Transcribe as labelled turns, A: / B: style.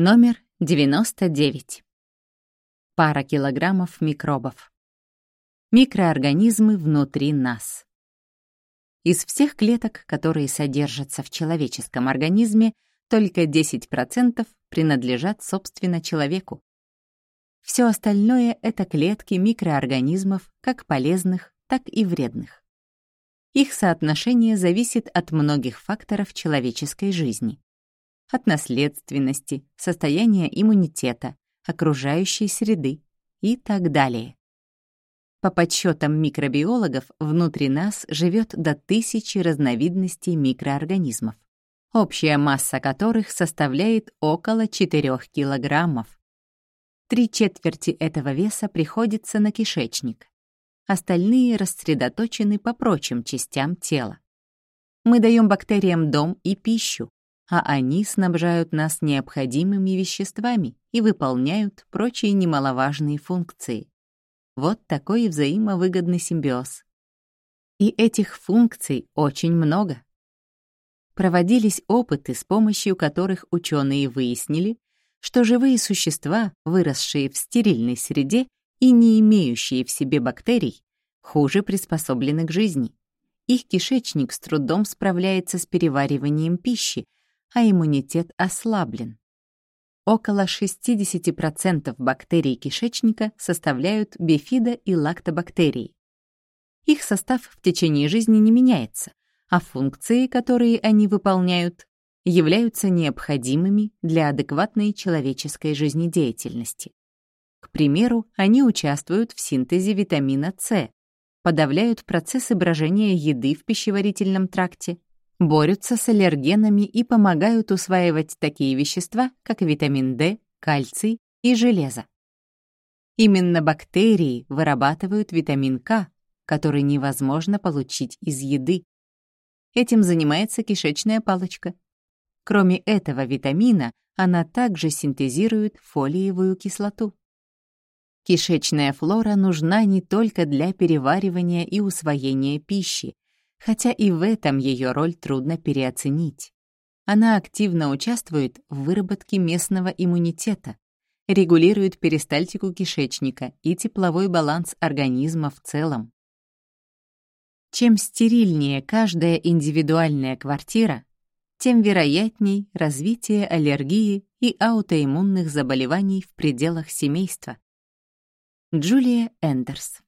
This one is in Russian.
A: Номер 99. Пара килограммов микробов. Микроорганизмы внутри нас. Из всех клеток, которые содержатся в человеческом организме, только 10% принадлежат, собственно, человеку. Все остальное — это клетки микроорганизмов, как полезных, так и вредных. Их соотношение зависит от многих факторов человеческой жизни от наследственности, состояния иммунитета, окружающей среды и так далее. По подсчетам микробиологов, внутри нас живет до тысячи разновидностей микроорганизмов, общая масса которых составляет около 4 килограммов. Три четверти этого веса приходится на кишечник. Остальные рассредоточены по прочим частям тела. Мы даем бактериям дом и пищу, а они снабжают нас необходимыми веществами и выполняют прочие немаловажные функции. Вот такой взаимовыгодный симбиоз. И этих функций очень много. Проводились опыты, с помощью которых ученые выяснили, что живые существа, выросшие в стерильной среде и не имеющие в себе бактерий, хуже приспособлены к жизни. Их кишечник с трудом справляется с перевариванием пищи, а иммунитет ослаблен. Около 60% бактерий кишечника составляют бифидо- и лактобактерии. Их состав в течение жизни не меняется, а функции, которые они выполняют, являются необходимыми для адекватной человеческой жизнедеятельности. К примеру, они участвуют в синтезе витамина С, подавляют процессы брожения еды в пищеварительном тракте, борются с аллергенами и помогают усваивать такие вещества, как витамин D, кальций и железо. Именно бактерии вырабатывают витамин К, который невозможно получить из еды. Этим занимается кишечная палочка. Кроме этого витамина, она также синтезирует фолиевую кислоту. Кишечная флора нужна не только для переваривания и усвоения пищи, хотя и в этом ее роль трудно переоценить. Она активно участвует в выработке местного иммунитета, регулирует перистальтику кишечника и тепловой баланс организма в целом. Чем стерильнее каждая индивидуальная квартира, тем вероятней развитие аллергии и аутоиммунных заболеваний в пределах семейства. Джулия Эндерс